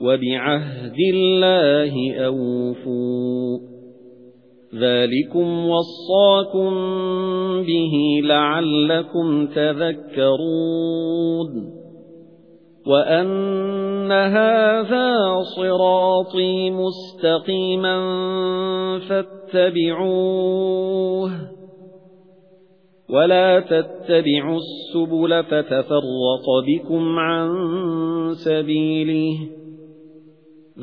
وَبِعَهْدِ اللَّهِ أَوْفُوا. ذَلِكُمْ وَصَّاكُمْ بِهِ لَعَلَّكُمْ تَذَكَّرُونَ. وَأَنَّ هَذَا صِرَاطِي مُسْتَقِيمًا فَاتَّبِعُوهُ. وَلَا تَتَّبِعُوا السُّبُلَ فَتَفَرَّقَ بِكُمْ عَن سَبِيلِهِ.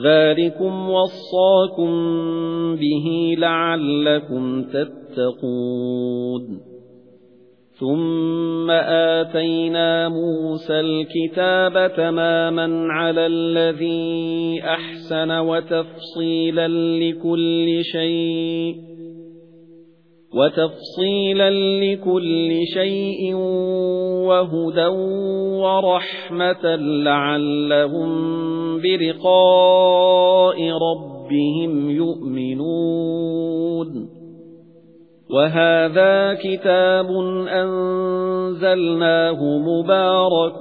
ذَلِكُمْ وَصَّاكُمْ بِهِ لَعَلَّكُمْ تَتَّقُونَ. ثُمَّ آتَيْنَا مُوسَى الْكِتَابَ تَمَامًا عَلَى الَّذِي أَحْسَنَ وَتَفْصِيلًا لِكُلِّ شَيْءٍ وَتَفْصِيلًا لِكُلِّ شَيْءٍ وَهُدًى وَرَحْمَةً لَعَلَّهُم بِلِقَاءِ رَبِّهِمْ يُؤْمِنُونَ وَهَذَا كِتَابٌ أَنزَلْنَاهُ مُبَارَكٌ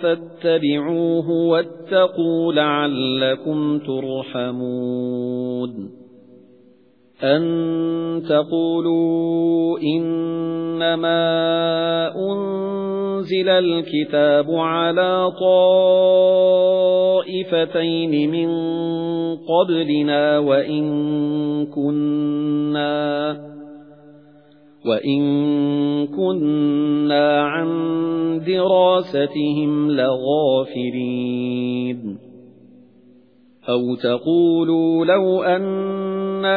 فَاتَّبِعُوهُ وَاتَّقُوا لَعَلَّكُمْ تُرْحَمُونَ أَن تَقُولُوا إِنَّمَا أُنزِلَ الْكِتَابُ عَلَى طَائِفَتَيْنِ مِن قَبْلِنَا وَإِن كُنَّا وَإِن كُنَّا عَن دِرَاسَتِهِمْ لَغَافِلِينَ. أَوْ تَقُولُوا لَوْ أَنَّا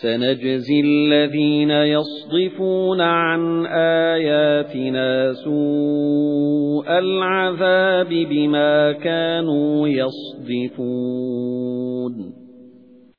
سَنَجْزِي الَّذِينَ يَصْدِفُونَ عَن آيَاتِنَا سُوءَ الْعَذَابِ بِمَا كَانُوا يَصْدِفُونَ.